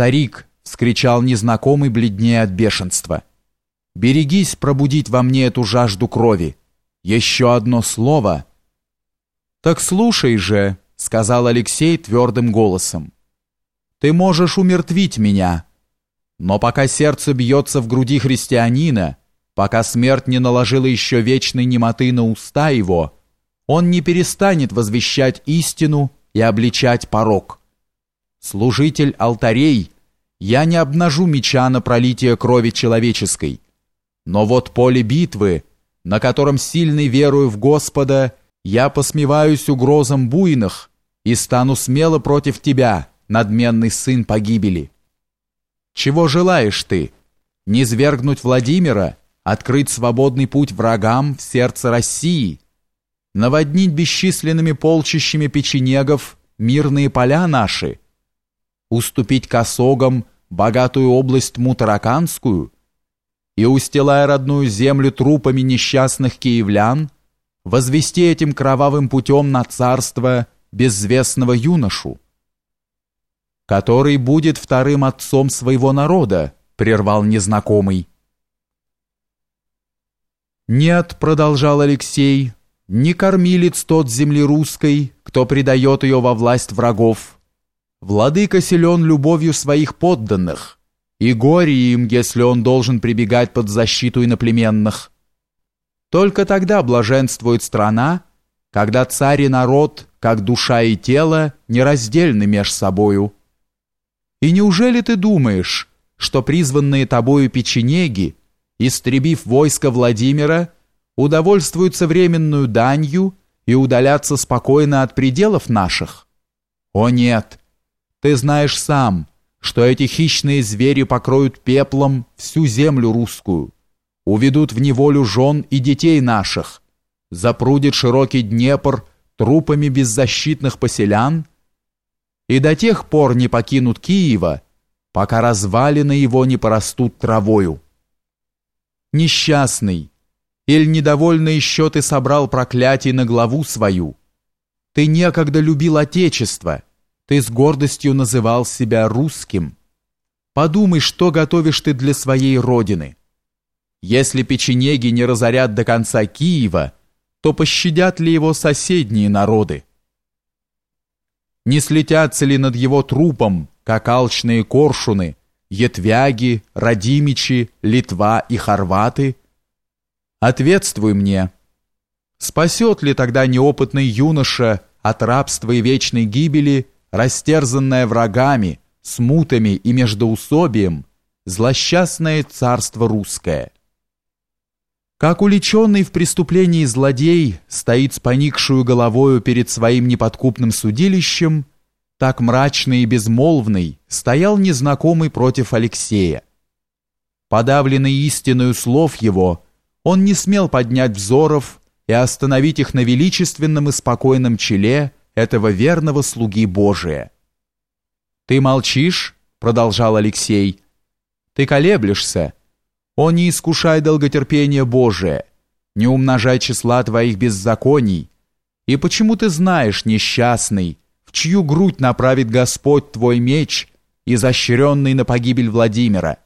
«Старик!» — вскричал незнакомый бледнее от бешенства. «Берегись пробудить во мне эту жажду крови. Еще одно слово!» «Так слушай же!» — сказал Алексей твердым голосом. «Ты можешь умертвить меня, но пока сердце бьется в груди христианина, пока смерть не наложила еще вечной немоты на уста его, он не перестанет возвещать истину и обличать порок служитель алтарей, я не обнажу меча на пролитие крови человеческой. Но вот поле битвы, на котором сильный верую в Господа, я посмеваюсь угрозам буйных и стану смело против тебя, надменный сын погибели. Чего желаешь ты? Не свергнуть Владимира, открыть свободный путь врагам в сердце России, наводнить бесчисленными полчищами печенегов мирные поля наши, уступить косогам богатую область Мутараканскую и, устилая родную землю трупами несчастных киевлян, возвести этим кровавым путем на царство безвестного юношу, который будет вторым отцом своего народа, прервал незнакомый. «Нет», — продолжал Алексей, — «не кормилец тот земли русской, кто предает ее во власть врагов, Владыка силен любовью своих подданных, и горе им, если он должен прибегать под защиту иноплеменных. Только тогда блаженствует страна, когда царь и народ, как душа и тело, нераздельны меж собою. И неужели ты думаешь, что призванные тобою печенеги, истребив войско Владимира, удовольствуются временную данью и удалятся спокойно от пределов наших? О нет! Ты знаешь сам, что эти хищные звери покроют пеплом всю землю русскую, уведут в неволю жен и детей наших, запрудит широкий Днепр трупами беззащитных поселян, и до тех пор не покинут Киева, пока развалины его не порастут травою. Несчастный, или недовольно еще ты собрал проклятие на главу свою, ты некогда любил Отечество — ты с гордостью называл себя русским. Подумай, что готовишь ты для своей родины. Если печенеги не разорят до конца Киева, то пощадят ли его соседние народы? Не слетятся ли над его трупом, как алчные коршуны, етвяги, радимичи, Литва и хорваты? Ответствуй мне, спасет ли тогда неопытный юноша от рабства и вечной гибели растерзанное врагами, смутами и междоусобием, злосчастное царство русское. Как уличенный в преступлении злодей стоит с поникшую головою перед своим неподкупным судилищем, так мрачный и безмолвный стоял незнакомый против Алексея. Подавленный истиною слов его, он не смел поднять взоров и остановить их на величественном и спокойном челе, этого верного слуги Божия. «Ты молчишь?» — продолжал Алексей. «Ты колеблешься. О, не искушай долготерпение Божие, не умножай числа твоих беззаконий. И почему ты знаешь, несчастный, в чью грудь направит Господь твой меч, изощренный на погибель Владимира?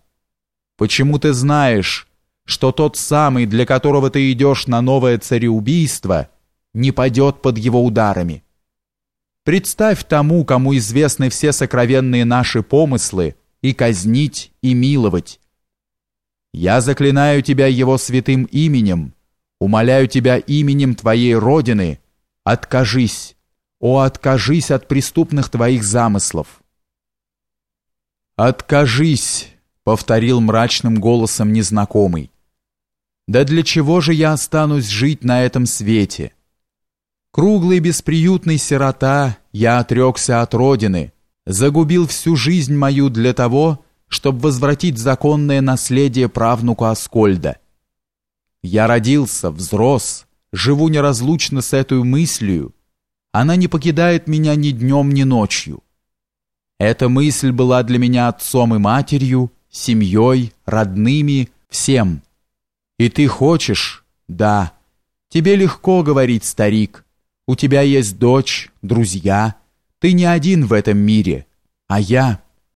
Почему ты знаешь, что тот самый, для которого ты идешь на новое цареубийство, не падет под его ударами?» Представь тому, кому известны все сокровенные наши помыслы, и казнить, и миловать. Я заклинаю тебя его святым именем, умоляю тебя именем твоей родины, откажись, о, откажись от преступных твоих замыслов. Откажись, повторил мрачным голосом незнакомый. Да для чего же я останусь жить на этом свете? Круглый бесприютный сирота, я отрекся от родины, загубил всю жизнь мою для того, чтобы возвратить законное наследие правнуку Аскольда. Я родился, взрос, живу неразлучно с этой мыслью. Она не покидает меня ни днем, ни ночью. Эта мысль была для меня отцом и матерью, семьей, родными, всем. И ты хочешь? Да. Тебе легко говорить, старик. У тебя есть дочь, друзья. Ты не один в этом мире, а я